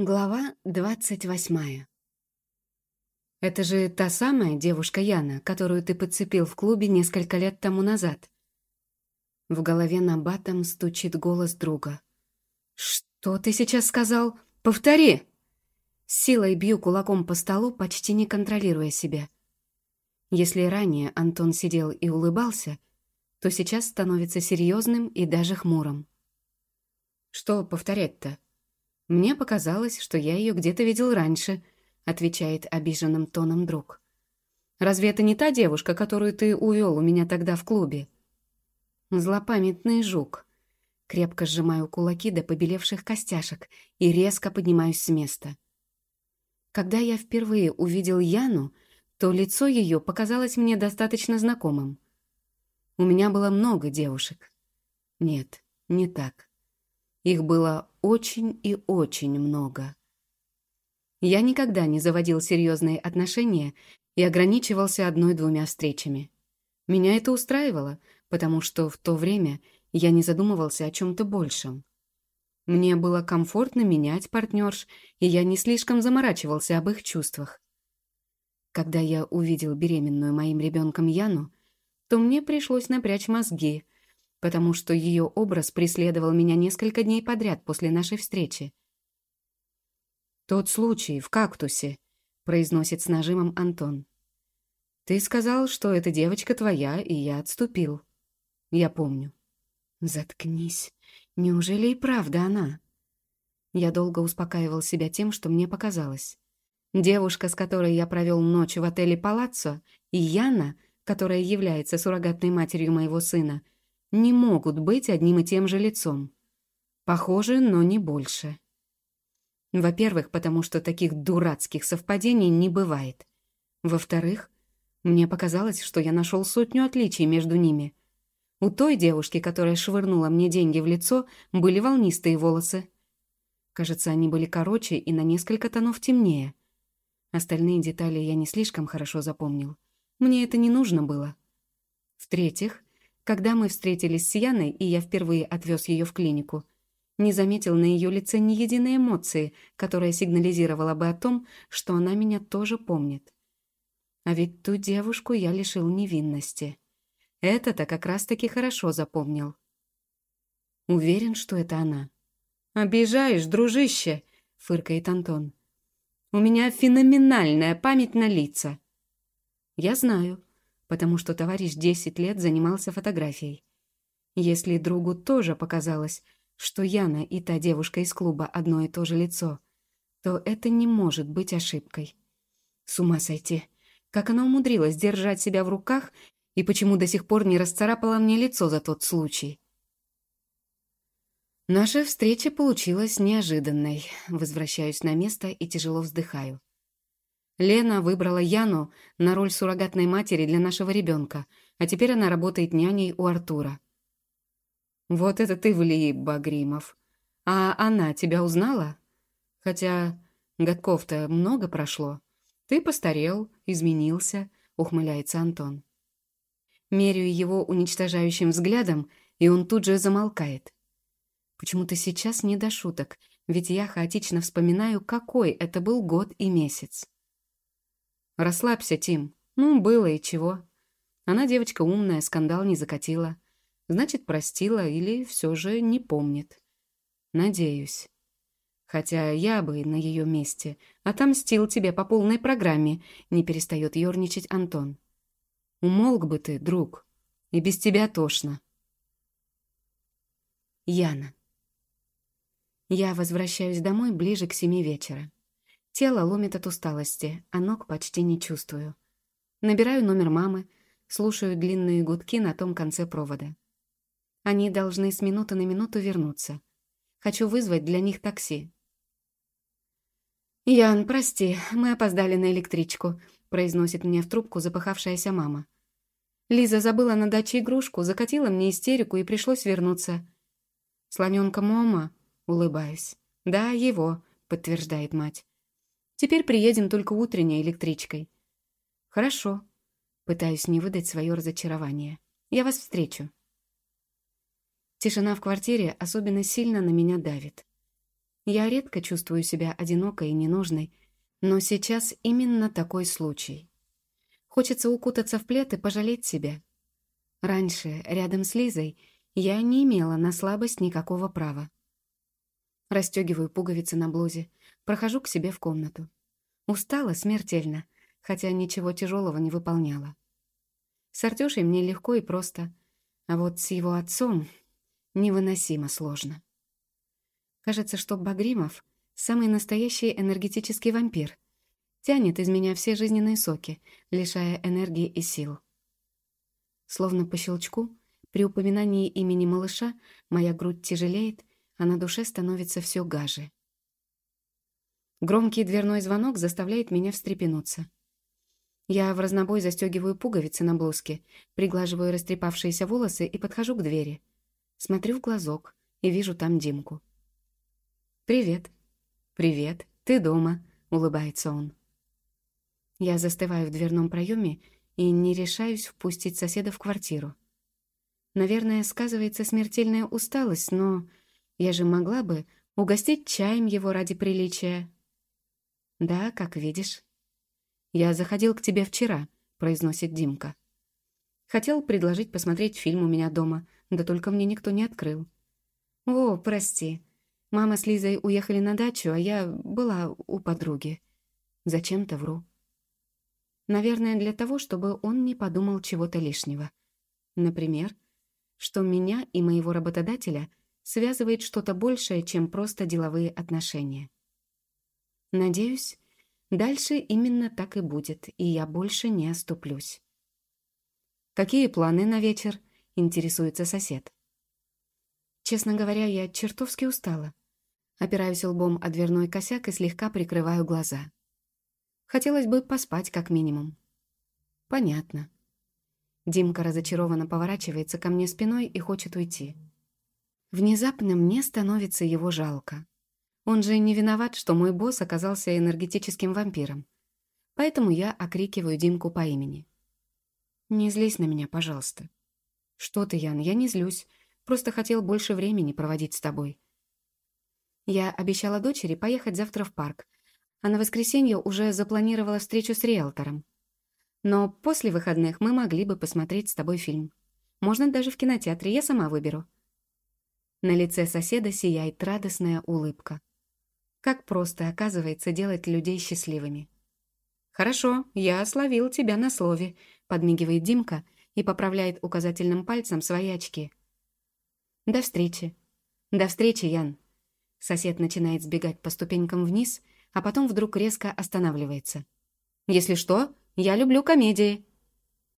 Глава двадцать восьмая. «Это же та самая девушка Яна, которую ты подцепил в клубе несколько лет тому назад». В голове на батом стучит голос друга. «Что ты сейчас сказал? Повтори!» Силой бью кулаком по столу, почти не контролируя себя. Если ранее Антон сидел и улыбался, то сейчас становится серьезным и даже хмурым. «Что повторять-то?» «Мне показалось, что я ее где-то видел раньше», — отвечает обиженным тоном друг. «Разве это не та девушка, которую ты увел у меня тогда в клубе?» «Злопамятный жук». Крепко сжимаю кулаки до побелевших костяшек и резко поднимаюсь с места. Когда я впервые увидел Яну, то лицо ее показалось мне достаточно знакомым. У меня было много девушек. Нет, не так. Их было очень и очень много. Я никогда не заводил серьезные отношения и ограничивался одной-двумя встречами. Меня это устраивало, потому что в то время я не задумывался о чем-то большем. Мне было комфортно менять партнерш, и я не слишком заморачивался об их чувствах. Когда я увидел беременную моим ребенком Яну, то мне пришлось напрячь мозги — потому что ее образ преследовал меня несколько дней подряд после нашей встречи. «Тот случай в кактусе», — произносит с нажимом Антон. «Ты сказал, что эта девочка твоя, и я отступил. Я помню». «Заткнись. Неужели и правда она?» Я долго успокаивал себя тем, что мне показалось. Девушка, с которой я провел ночь в отеле «Палаццо», и Яна, которая является суррогатной матерью моего сына — не могут быть одним и тем же лицом. Похожи, но не больше. Во-первых, потому что таких дурацких совпадений не бывает. Во-вторых, мне показалось, что я нашел сотню отличий между ними. У той девушки, которая швырнула мне деньги в лицо, были волнистые волосы. Кажется, они были короче и на несколько тонов темнее. Остальные детали я не слишком хорошо запомнил. Мне это не нужно было. В-третьих, когда мы встретились с Яной, и я впервые отвез ее в клинику, не заметил на ее лице ни единой эмоции, которая сигнализировала бы о том, что она меня тоже помнит. А ведь ту девушку я лишил невинности. Это-то как раз-таки хорошо запомнил. Уверен, что это она. «Обижаешь, дружище!» — фыркает Антон. «У меня феноменальная память на лица». «Я знаю», потому что товарищ 10 лет занимался фотографией. Если другу тоже показалось, что Яна и та девушка из клуба одно и то же лицо, то это не может быть ошибкой. С ума сойти. Как она умудрилась держать себя в руках и почему до сих пор не расцарапала мне лицо за тот случай? Наша встреча получилась неожиданной. Возвращаюсь на место и тяжело вздыхаю. Лена выбрала Яну на роль суррогатной матери для нашего ребенка, а теперь она работает няней у Артура. «Вот это ты влип, Багримов. А она тебя узнала? Хотя годков-то много прошло. Ты постарел, изменился», — ухмыляется Антон. Меряю его уничтожающим взглядом, и он тут же замолкает. Почему-то сейчас не до шуток, ведь я хаотично вспоминаю, какой это был год и месяц. «Расслабься, Тим. Ну, было и чего. Она девочка умная, скандал не закатила. Значит, простила или все же не помнит. Надеюсь. Хотя я бы на ее месте отомстил тебе по полной программе, не перестает ерничать Антон. Умолк бы ты, друг. И без тебя тошно. Яна. Я возвращаюсь домой ближе к семи вечера. Тело ломит от усталости, а ног почти не чувствую. Набираю номер мамы, слушаю длинные гудки на том конце провода. Они должны с минуты на минуту вернуться. Хочу вызвать для них такси. «Ян, прости, мы опоздали на электричку», — произносит мне в трубку запыхавшаяся мама. Лиза забыла на даче игрушку, закатила мне истерику и пришлось вернуться. «Слонёнка Мома?» — улыбаюсь. «Да, его», — подтверждает мать. Теперь приедем только утренней электричкой». «Хорошо». Пытаюсь не выдать свое разочарование. «Я вас встречу». Тишина в квартире особенно сильно на меня давит. Я редко чувствую себя одинокой и ненужной, но сейчас именно такой случай. Хочется укутаться в плед и пожалеть себя. Раньше, рядом с Лизой, я не имела на слабость никакого права. Растегиваю пуговицы на блузе, прохожу к себе в комнату. Устала смертельно, хотя ничего тяжелого не выполняла. С Артюшей мне легко и просто, а вот с его отцом невыносимо сложно. Кажется, что Багримов — самый настоящий энергетический вампир. Тянет из меня все жизненные соки, лишая энергии и сил. Словно по щелчку, при упоминании имени малыша моя грудь тяжелеет, а на душе становится все гаже. Громкий дверной звонок заставляет меня встрепенуться. Я в разнобой застегиваю пуговицы на блузке, приглаживаю растрепавшиеся волосы и подхожу к двери. Смотрю в глазок и вижу там Димку. «Привет». «Привет. Ты дома», — улыбается он. Я застываю в дверном проеме и не решаюсь впустить соседа в квартиру. Наверное, сказывается смертельная усталость, но я же могла бы угостить чаем его ради приличия. «Да, как видишь». «Я заходил к тебе вчера», — произносит Димка. «Хотел предложить посмотреть фильм у меня дома, да только мне никто не открыл». «О, прости», Мама с Лизой уехали на дачу, а я была у подруги. Зачем-то вру. Наверное, для того, чтобы он не подумал чего-то лишнего. Например, что меня и моего работодателя связывает что-то большее, чем просто деловые отношения. Надеюсь, дальше именно так и будет, и я больше не оступлюсь. «Какие планы на вечер?» — интересуется сосед. Честно говоря, я чертовски устала. Опираюсь лбом о дверной косяк и слегка прикрываю глаза. Хотелось бы поспать как минимум. Понятно. Димка разочарованно поворачивается ко мне спиной и хочет уйти. Внезапно мне становится его жалко. Он же не виноват, что мой босс оказался энергетическим вампиром. Поэтому я окрикиваю Димку по имени. «Не злись на меня, пожалуйста». «Что ты, Ян, я не злюсь. Просто хотел больше времени проводить с тобой. Я обещала дочери поехать завтра в парк, а на воскресенье уже запланировала встречу с риэлтором. Но после выходных мы могли бы посмотреть с тобой фильм. Можно даже в кинотеатре, я сама выберу». На лице соседа сияет радостная улыбка. Как просто, оказывается, делать людей счастливыми. «Хорошо, я словил тебя на слове», — подмигивает Димка и поправляет указательным пальцем свои очки. До встречи. До встречи, Ян. Сосед начинает сбегать по ступенькам вниз, а потом вдруг резко останавливается. Если что, я люблю комедии.